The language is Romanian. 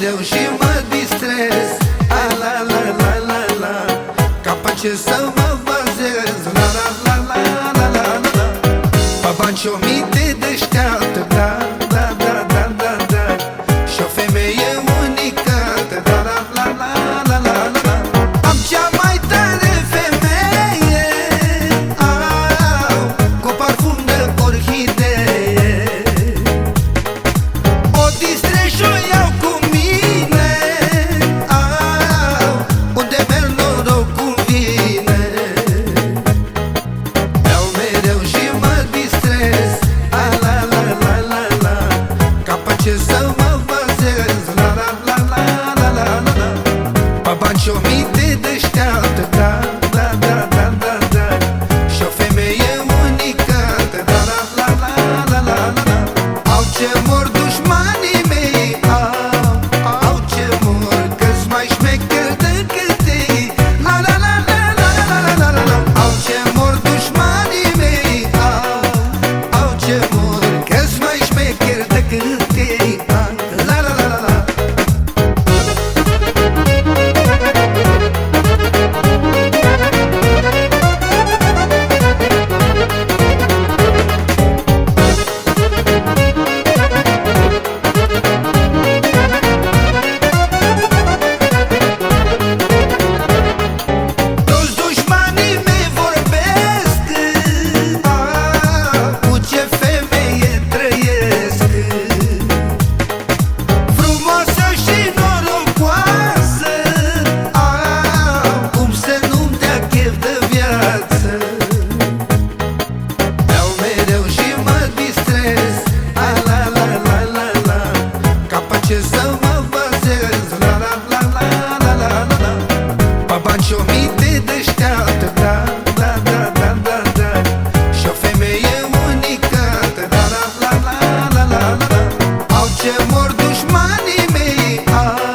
mereu și mă distrez. A la la la la la. Capace să mă bazez. La la la la la la la. Babanci o minte deșteaptă, da. money maker.